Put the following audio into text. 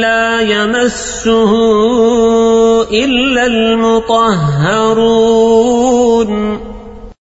لا يمسه إلا المطهرون.